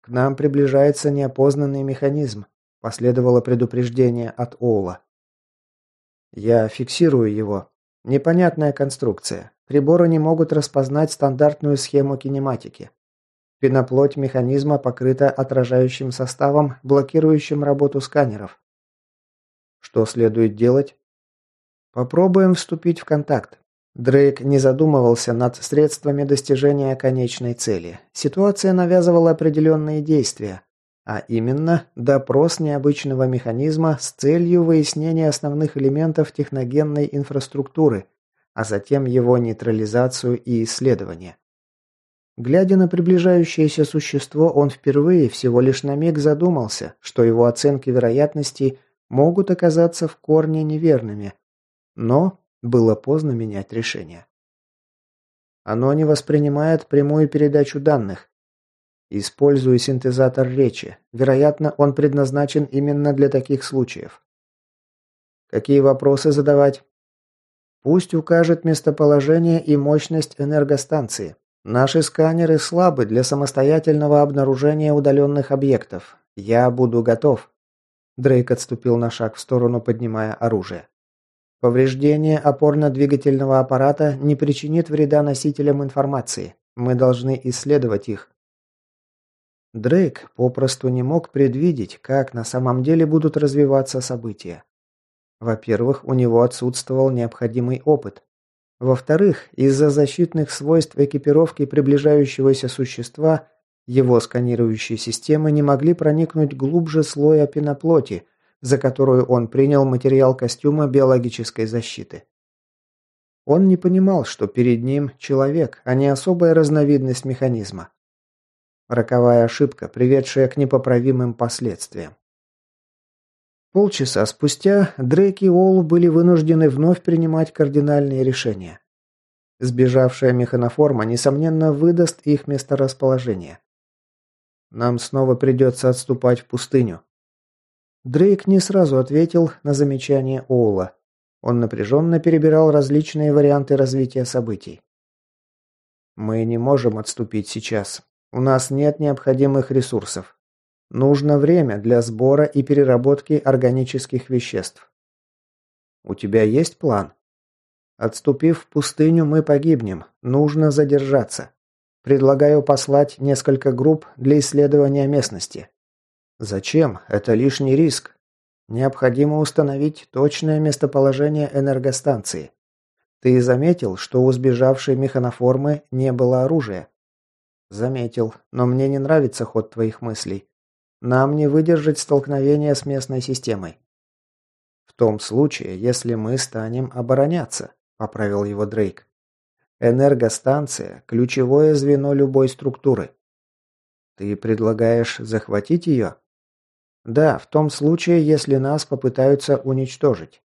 «К нам приближается неопознанный механизм», – последовало предупреждение от Оула. «Я фиксирую его. Непонятная конструкция. Приборы не могут распознать стандартную схему кинематики. Пеноплоть механизма покрыта отражающим составом, блокирующим работу сканеров. Что следует делать? Попробуем вступить в контакт. Дрейк не задумывался над средствами достижения конечной цели. Ситуация навязывала определенные действия, а именно допрос необычного механизма с целью выяснения основных элементов техногенной инфраструктуры – а затем его нейтрализацию и исследование. Глядя на приближающееся существо, он впервые всего лишь на миг задумался, что его оценки вероятностей могут оказаться в корне неверными. Но было поздно менять решение. Оно не воспринимает прямую передачу данных. Использую синтезатор речи. Вероятно, он предназначен именно для таких случаев. Какие вопросы задавать? Пусть укажет местоположение и мощность энергостанции. Наши сканеры слабы для самостоятельного обнаружения удаленных объектов. Я буду готов. Дрейк отступил на шаг в сторону, поднимая оружие. Повреждение опорно-двигательного аппарата не причинит вреда носителям информации. Мы должны исследовать их. Дрейк попросту не мог предвидеть, как на самом деле будут развиваться события. Во-первых, у него отсутствовал необходимый опыт. Во-вторых, из-за защитных свойств экипировки приближающегося существа его сканирующие системы не могли проникнуть глубже слоя пеноплоти, за которую он принял материал костюма биологической защиты. Он не понимал, что перед ним человек, а не особая разновидность механизма. Роковая ошибка, приведшая к непоправимым последствиям. Полчаса спустя Дрейк и Олл были вынуждены вновь принимать кардинальные решения. Сбежавшая механоформа, несомненно, выдаст их месторасположение. Нам снова придется отступать в пустыню. Дрейк не сразу ответил на замечание Оула. Он напряженно перебирал различные варианты развития событий. «Мы не можем отступить сейчас. У нас нет необходимых ресурсов. Нужно время для сбора и переработки органических веществ. У тебя есть план? Отступив в пустыню, мы погибнем. Нужно задержаться. Предлагаю послать несколько групп для исследования местности. Зачем? Это лишний риск. Необходимо установить точное местоположение энергостанции. Ты заметил, что у сбежавшей механоформы не было оружия? Заметил, но мне не нравится ход твоих мыслей. Нам не выдержать столкновения с местной системой. В том случае, если мы станем обороняться, поправил его Дрейк. Энергостанция – ключевое звено любой структуры. Ты предлагаешь захватить ее? Да, в том случае, если нас попытаются уничтожить.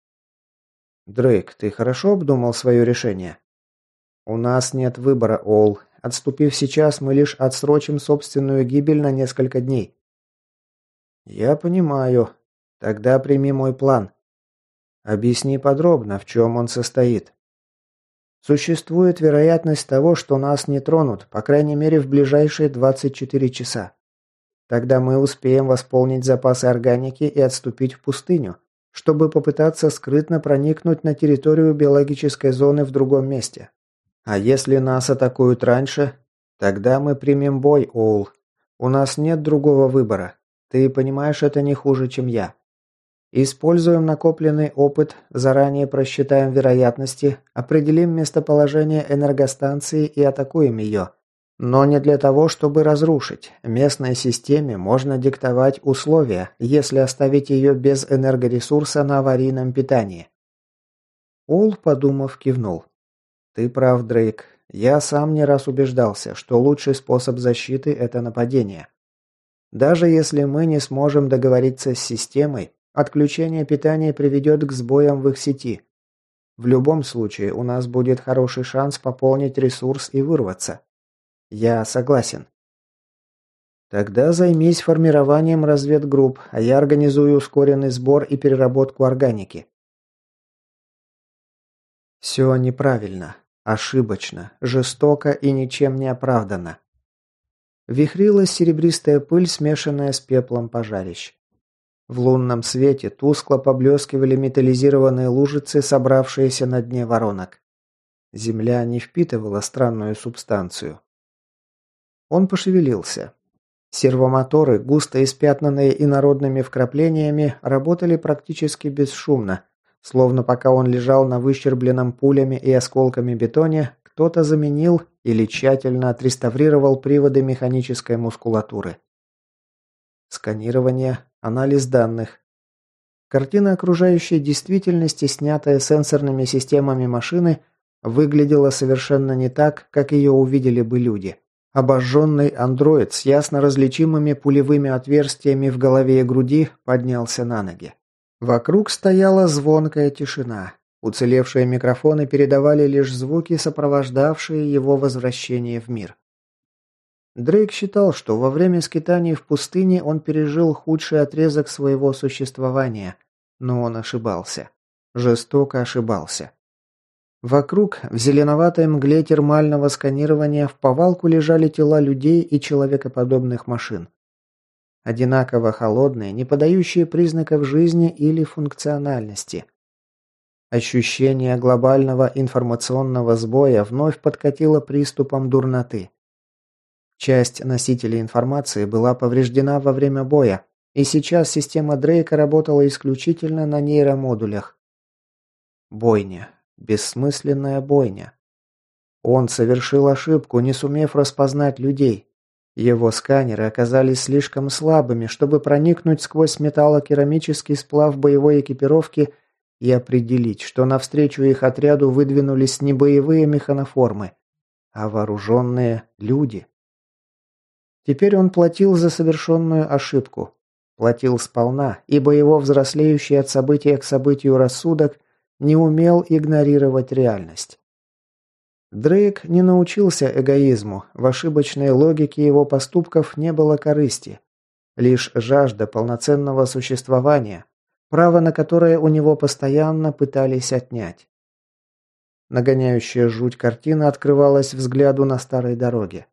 Дрейк, ты хорошо обдумал свое решение? У нас нет выбора, Ол. Отступив сейчас, мы лишь отсрочим собственную гибель на несколько дней. Я понимаю. Тогда прими мой план. Объясни подробно, в чем он состоит. Существует вероятность того, что нас не тронут, по крайней мере в ближайшие 24 часа. Тогда мы успеем восполнить запасы органики и отступить в пустыню, чтобы попытаться скрытно проникнуть на территорию биологической зоны в другом месте. А если нас атакуют раньше, тогда мы примем бой, Оул. У нас нет другого выбора. Ты понимаешь это не хуже, чем я. Используем накопленный опыт, заранее просчитаем вероятности, определим местоположение энергостанции и атакуем ее – но не для того, чтобы разрушить. Местной системе можно диктовать условия, если оставить ее без энергоресурса на аварийном питании. Ол, подумав, кивнул. «Ты прав, Дрейк. Я сам не раз убеждался, что лучший способ защиты – это нападение. Даже если мы не сможем договориться с системой, отключение питания приведет к сбоям в их сети. В любом случае, у нас будет хороший шанс пополнить ресурс и вырваться. Я согласен. Тогда займись формированием разведгрупп, а я организую ускоренный сбор и переработку органики. Все неправильно, ошибочно, жестоко и ничем не оправдано. Вихрилась серебристая пыль, смешанная с пеплом пожарищ. В лунном свете тускло поблескивали металлизированные лужицы, собравшиеся на дне воронок. Земля не впитывала странную субстанцию. Он пошевелился. Сервомоторы, густо испятнанные инородными вкраплениями, работали практически бесшумно, словно пока он лежал на выщербленном пулями и осколками бетоне, кто-то заменил или тщательно отреставрировал приводы механической мускулатуры. Сканирование, анализ данных. Картина окружающей действительности, снятая сенсорными системами машины, выглядела совершенно не так, как ее увидели бы люди. Обожженный андроид с ясно различимыми пулевыми отверстиями в голове и груди поднялся на ноги. Вокруг стояла звонкая тишина. Уцелевшие микрофоны передавали лишь звуки, сопровождавшие его возвращение в мир. Дрейк считал, что во время скитаний в пустыне он пережил худший отрезок своего существования, но он ошибался. Жестоко ошибался. Вокруг, в зеленоватой мгле термального сканирования, в повалку лежали тела людей и человекоподобных машин. Одинаково холодные, не подающие признаков жизни или функциональности. Ощущение глобального информационного сбоя вновь подкатило приступом дурноты. Часть носителей информации была повреждена во время боя, и сейчас система Дрейка работала исключительно на нейромодулях. Бойня. Бессмысленная бойня. Он совершил ошибку, не сумев распознать людей. Его сканеры оказались слишком слабыми, чтобы проникнуть сквозь металлокерамический сплав боевой экипировки и определить, что навстречу их отряду выдвинулись не боевые механоформы, а вооруженные люди. Теперь он платил за совершенную ошибку. Платил сполна, ибо его взрослеющий от события к событию рассудок – не умел игнорировать реальность. Дрейк не научился эгоизму, в ошибочной логике его поступков не было корысти. Лишь жажда полноценного существования, право на которое у него постоянно пытались отнять. Нагоняющая жуть картина открывалась взгляду на старой дороге.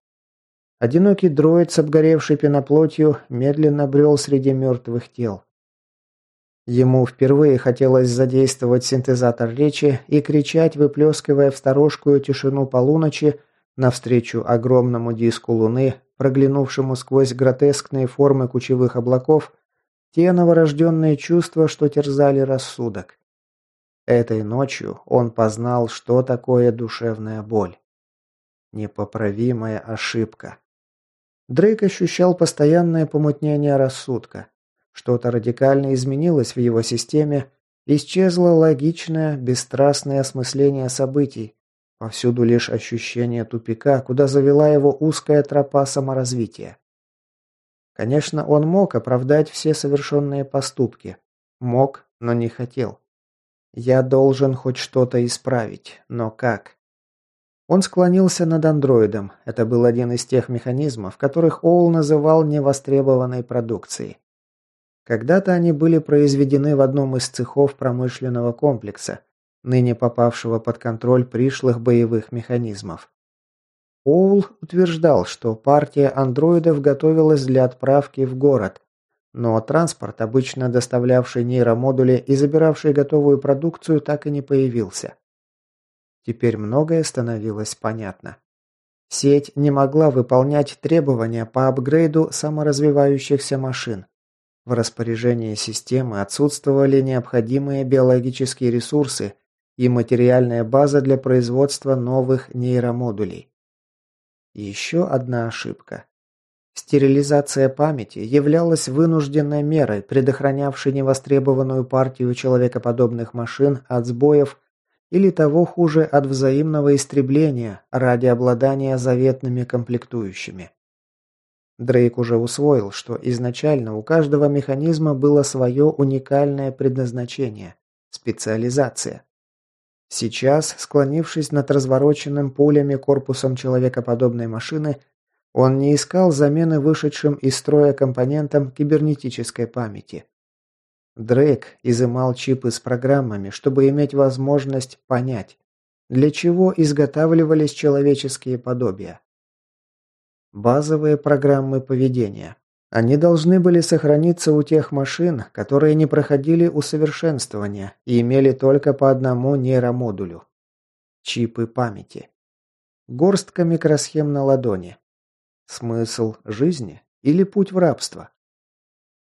Одинокий дроид с обгоревшей пеноплотью медленно брел среди мертвых тел. Ему впервые хотелось задействовать синтезатор речи и кричать, выплескивая в сторожкую тишину полуночи навстречу огромному диску Луны, проглянувшему сквозь гротескные формы кучевых облаков, те новорожденные чувства, что терзали рассудок. Этой ночью он познал, что такое душевная боль. Непоправимая ошибка. Дрейк ощущал постоянное помутнение рассудка. Что-то радикально изменилось в его системе, исчезло логичное, бесстрастное осмысление событий, повсюду лишь ощущение тупика, куда завела его узкая тропа саморазвития. Конечно, он мог оправдать все совершенные поступки. Мог, но не хотел. Я должен хоть что-то исправить, но как? Он склонился над андроидом. Это был один из тех механизмов, которых Оул называл невостребованной продукцией. Когда-то они были произведены в одном из цехов промышленного комплекса, ныне попавшего под контроль пришлых боевых механизмов. Оул утверждал, что партия андроидов готовилась для отправки в город, но транспорт, обычно доставлявший нейромодули и забиравший готовую продукцию, так и не появился. Теперь многое становилось понятно. Сеть не могла выполнять требования по апгрейду саморазвивающихся машин. В распоряжении системы отсутствовали необходимые биологические ресурсы и материальная база для производства новых нейромодулей. Еще одна ошибка. Стерилизация памяти являлась вынужденной мерой, предохранявшей невостребованную партию человекоподобных машин от сбоев или того хуже от взаимного истребления ради обладания заветными комплектующими. Дрейк уже усвоил, что изначально у каждого механизма было свое уникальное предназначение – специализация. Сейчас, склонившись над развороченным пулями корпусом человекоподобной машины, он не искал замены вышедшим из строя компонентам кибернетической памяти. Дрейк изымал чипы с программами, чтобы иметь возможность понять, для чего изготавливались человеческие подобия. Базовые программы поведения. Они должны были сохраниться у тех машин, которые не проходили усовершенствования и имели только по одному нейромодулю. Чипы памяти. Горстка микросхем на ладони. Смысл жизни или путь в рабство?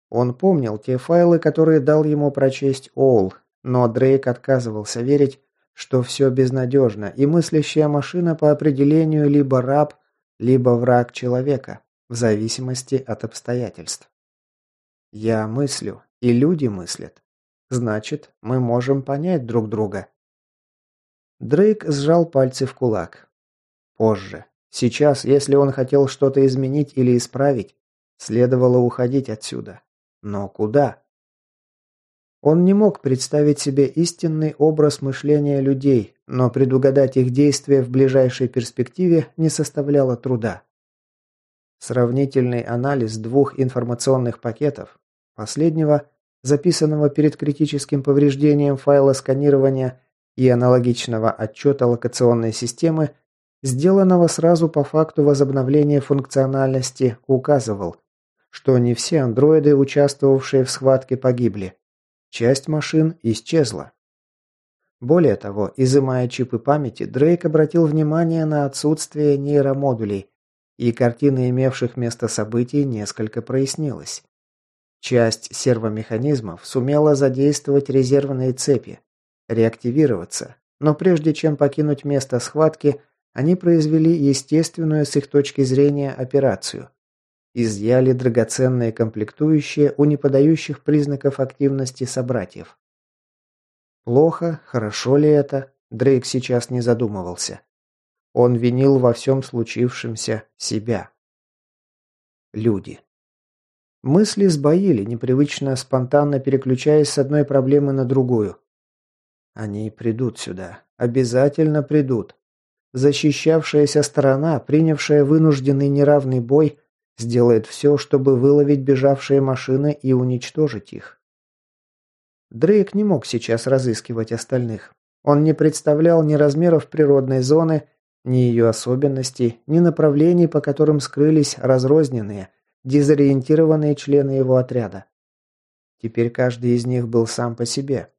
Он помнил те файлы, которые дал ему прочесть Оул, но Дрейк отказывался верить, что все безнадежно, и мыслящая машина по определению либо раб, либо враг человека, в зависимости от обстоятельств. Я мыслю, и люди мыслят. Значит, мы можем понять друг друга. Дрейк сжал пальцы в кулак. Позже. Сейчас, если он хотел что-то изменить или исправить, следовало уходить отсюда. Но куда? Он не мог представить себе истинный образ мышления людей, но предугадать их действия в ближайшей перспективе не составляло труда. Сравнительный анализ двух информационных пакетов, последнего, записанного перед критическим повреждением файла сканирования и аналогичного отчета локационной системы, сделанного сразу по факту возобновления функциональности, указывал, что не все андроиды, участвовавшие в схватке, погибли. Часть машин исчезла. Более того, изымая чипы памяти, Дрейк обратил внимание на отсутствие нейромодулей, и картина имевших место событий несколько прояснилась. Часть сервомеханизмов сумела задействовать резервные цепи, реактивироваться, но прежде чем покинуть место схватки, они произвели естественную с их точки зрения операцию. Изъяли драгоценные комплектующие у неподающих признаков активности собратьев. Плохо, хорошо ли это, Дрейк сейчас не задумывался. Он винил во всем случившемся себя. Люди. Мысли сбоили, непривычно спонтанно переключаясь с одной проблемы на другую. Они придут сюда. Обязательно придут. Защищавшаяся сторона, принявшая вынужденный неравный бой, сделает все, чтобы выловить бежавшие машины и уничтожить их. Дрейк не мог сейчас разыскивать остальных. Он не представлял ни размеров природной зоны, ни ее особенностей, ни направлений, по которым скрылись разрозненные, дезориентированные члены его отряда. Теперь каждый из них был сам по себе.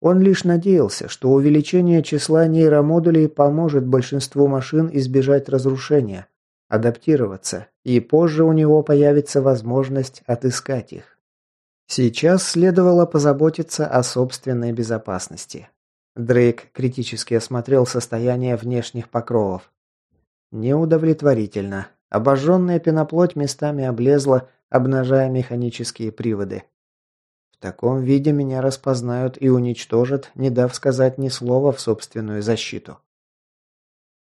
Он лишь надеялся, что увеличение числа нейромодулей поможет большинству машин избежать разрушения, адаптироваться, и позже у него появится возможность отыскать их. Сейчас следовало позаботиться о собственной безопасности. Дрейк критически осмотрел состояние внешних покровов. Неудовлетворительно. Обожженная пеноплоть местами облезла, обнажая механические приводы. В таком виде меня распознают и уничтожат, не дав сказать ни слова в собственную защиту.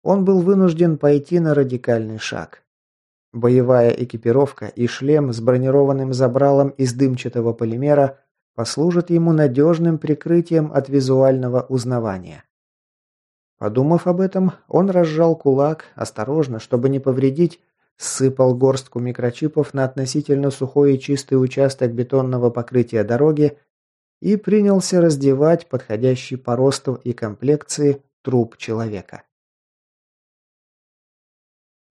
Он был вынужден пойти на радикальный шаг. Боевая экипировка и шлем с бронированным забралом из дымчатого полимера послужат ему надежным прикрытием от визуального узнавания. Подумав об этом, он разжал кулак, осторожно, чтобы не повредить, сыпал горстку микрочипов на относительно сухой и чистый участок бетонного покрытия дороги и принялся раздевать подходящий по росту и комплекции труп человека.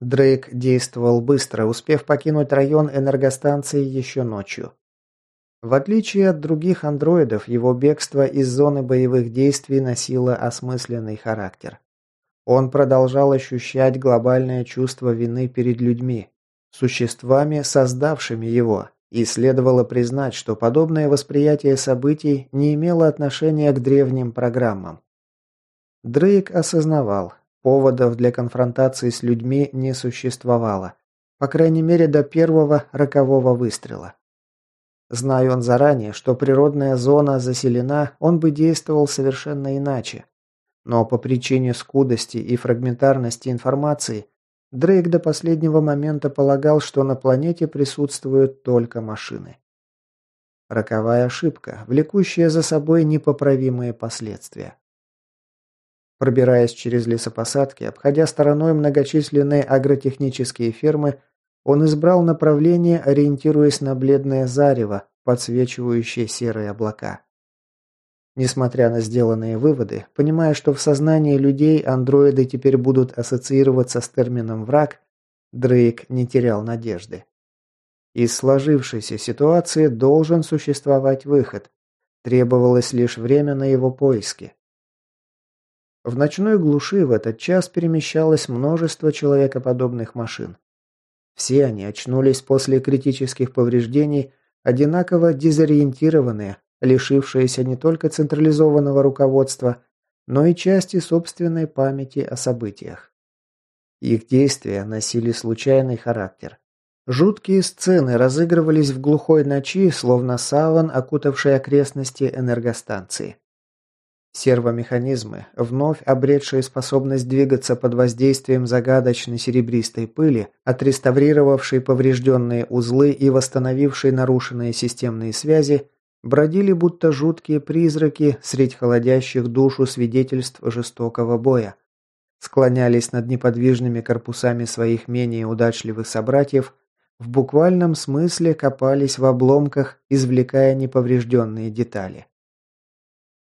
Дрейк действовал быстро, успев покинуть район энергостанции еще ночью. В отличие от других андроидов, его бегство из зоны боевых действий носило осмысленный характер. Он продолжал ощущать глобальное чувство вины перед людьми, существами, создавшими его, и следовало признать, что подобное восприятие событий не имело отношения к древним программам. Дрейк осознавал, Поводов для конфронтации с людьми не существовало. По крайней мере, до первого рокового выстрела. Зная он заранее, что природная зона заселена, он бы действовал совершенно иначе. Но по причине скудости и фрагментарности информации, Дрейк до последнего момента полагал, что на планете присутствуют только машины. Роковая ошибка, влекущая за собой непоправимые последствия. Пробираясь через лесопосадки, обходя стороной многочисленные агротехнические фермы, он избрал направление, ориентируясь на бледное зарево, подсвечивающее серые облака. Несмотря на сделанные выводы, понимая, что в сознании людей андроиды теперь будут ассоциироваться с термином «враг», Дрейк не терял надежды. Из сложившейся ситуации должен существовать выход. Требовалось лишь время на его поиски. В ночной глуши в этот час перемещалось множество человекоподобных машин. Все они очнулись после критических повреждений, одинаково дезориентированные, лишившиеся не только централизованного руководства, но и части собственной памяти о событиях. Их действия носили случайный характер. Жуткие сцены разыгрывались в глухой ночи, словно саван, окутавший окрестности энергостанции. Сервомеханизмы, вновь обретшие способность двигаться под воздействием загадочной серебристой пыли, отреставрировавшей поврежденные узлы и восстановившие нарушенные системные связи, бродили будто жуткие призраки средь холодящих душу свидетельств жестокого боя. Склонялись над неподвижными корпусами своих менее удачливых собратьев, в буквальном смысле копались в обломках, извлекая неповрежденные детали.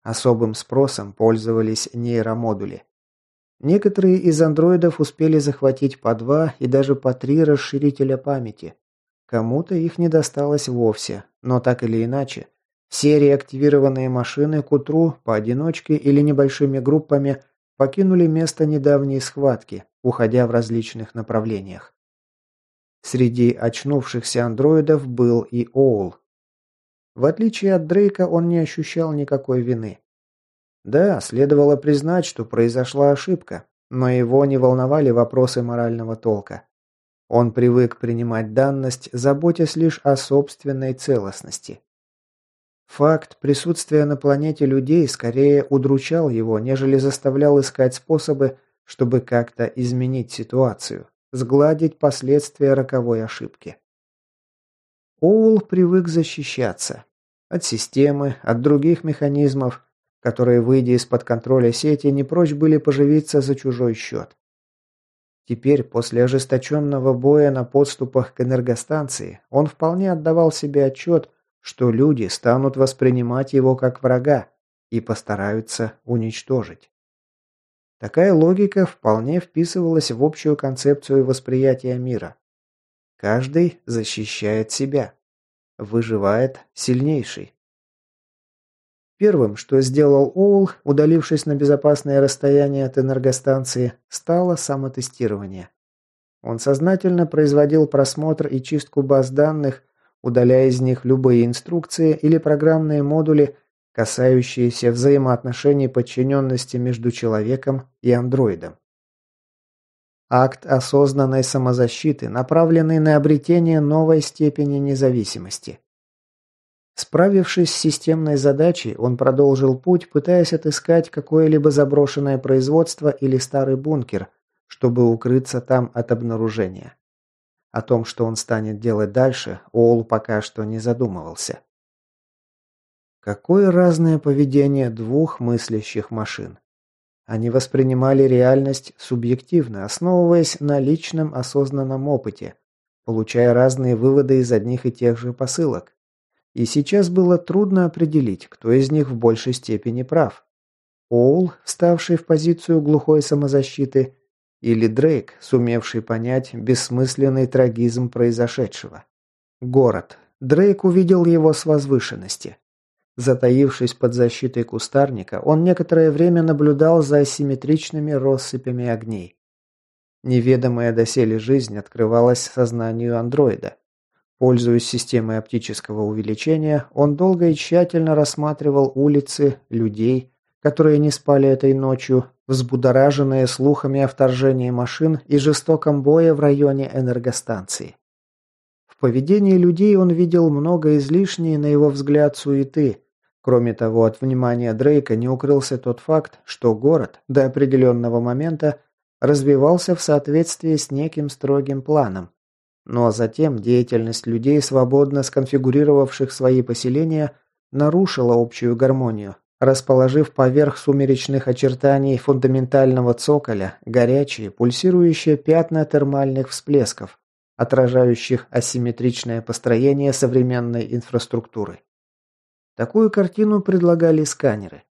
Особым спросом пользовались нейромодули. Некоторые из андроидов успели захватить по два и даже по три расширителя памяти. Кому-то их не досталось вовсе, но так или иначе, все реактивированные машины к утру поодиночке или небольшими группами покинули место недавней схватки, уходя в различных направлениях. Среди очнувшихся андроидов был и Оул, в отличие от Дрейка, он не ощущал никакой вины. Да, следовало признать, что произошла ошибка, но его не волновали вопросы морального толка. Он привык принимать данность, заботясь лишь о собственной целостности. Факт присутствия на планете людей скорее удручал его, нежели заставлял искать способы, чтобы как-то изменить ситуацию, сгладить последствия роковой ошибки. Оул привык защищаться. От системы, от других механизмов, которые, выйдя из-под контроля сети, не прочь были поживиться за чужой счет. Теперь, после ожесточенного боя на подступах к энергостанции, он вполне отдавал себе отчет, что люди станут воспринимать его как врага и постараются уничтожить. Такая логика вполне вписывалась в общую концепцию восприятия мира. Каждый защищает себя. Выживает сильнейший. Первым, что сделал Оул, удалившись на безопасное расстояние от энергостанции, стало самотестирование. Он сознательно производил просмотр и чистку баз данных, удаляя из них любые инструкции или программные модули, касающиеся взаимоотношений подчиненности между человеком и андроидом. Акт осознанной самозащиты, направленный на обретение новой степени независимости. Справившись с системной задачей, он продолжил путь, пытаясь отыскать какое-либо заброшенное производство или старый бункер, чтобы укрыться там от обнаружения. О том, что он станет делать дальше, Оул пока что не задумывался. Какое разное поведение двух мыслящих машин. Они воспринимали реальность субъективно, основываясь на личном осознанном опыте, получая разные выводы из одних и тех же посылок. И сейчас было трудно определить, кто из них в большей степени прав. Оул, вставший в позицию глухой самозащиты, или Дрейк, сумевший понять бессмысленный трагизм произошедшего. Город. Дрейк увидел его с возвышенности. Затаившись под защитой кустарника, он некоторое время наблюдал за асимметричными россыпями огней. Неведомая доселе жизнь открывалась сознанию андроида. Пользуясь системой оптического увеличения, он долго и тщательно рассматривал улицы, людей, которые не спали этой ночью, взбудораженные слухами о вторжении машин и жестоком бое в районе энергостанции. В поведении людей он видел много излишней, на его взгляд, суеты. Кроме того, от внимания Дрейка не укрылся тот факт, что город до определенного момента развивался в соответствии с неким строгим планом. Но затем деятельность людей, свободно сконфигурировавших свои поселения, нарушила общую гармонию, расположив поверх сумеречных очертаний фундаментального цоколя горячие, пульсирующие пятна термальных всплесков, отражающих асимметричное построение современной инфраструктуры. Такую картину предлагали сканеры.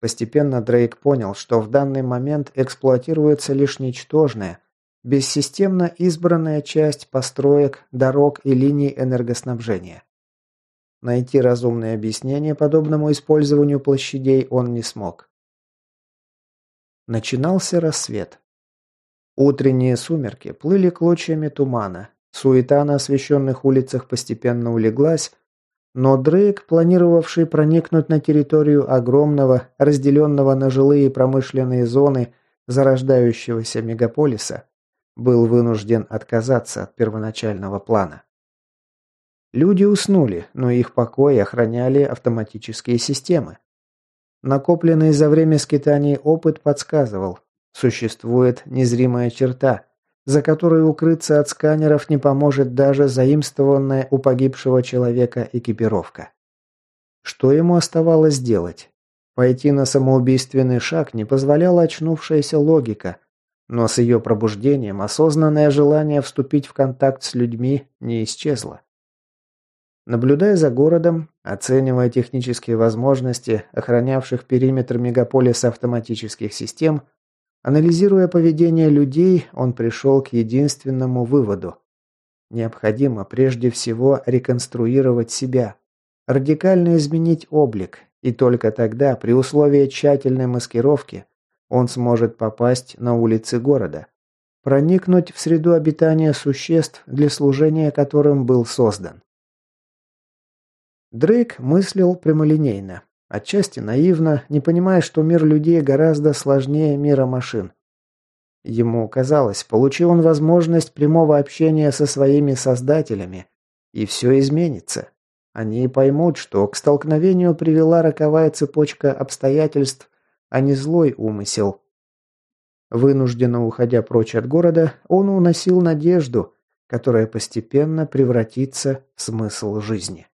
Постепенно Дрейк понял, что в данный момент эксплуатируется лишь ничтожная, бессистемно избранная часть построек, дорог и линий энергоснабжения. Найти разумное объяснение подобному использованию площадей он не смог. Начинался рассвет. Утренние сумерки плыли клочьями тумана. Суета на освещенных улицах постепенно улеглась, но Дрейк, планировавший проникнуть на территорию огромного, разделенного на жилые и промышленные зоны зарождающегося мегаполиса, был вынужден отказаться от первоначального плана. Люди уснули, но их покой охраняли автоматические системы. Накопленный за время скитаний опыт подсказывал, существует незримая черта, за которой укрыться от сканеров не поможет даже заимствованная у погибшего человека экипировка. Что ему оставалось делать? Пойти на самоубийственный шаг не позволяла очнувшаяся логика, но с ее пробуждением осознанное желание вступить в контакт с людьми не исчезло. Наблюдая за городом, оценивая технические возможности охранявших периметр мегаполиса автоматических систем, анализируя поведение людей, он пришел к единственному выводу. Необходимо прежде всего реконструировать себя, радикально изменить облик, и только тогда, при условии тщательной маскировки, он сможет попасть на улицы города, проникнуть в среду обитания существ, для служения которым был создан. Дрейк мыслил прямолинейно, отчасти наивно, не понимая, что мир людей гораздо сложнее мира машин. Ему казалось, получил он возможность прямого общения со своими создателями, и все изменится. Они поймут, что к столкновению привела роковая цепочка обстоятельств, а не злой умысел. Вынужденно уходя прочь от города, он уносил надежду, которая постепенно превратится в смысл жизни.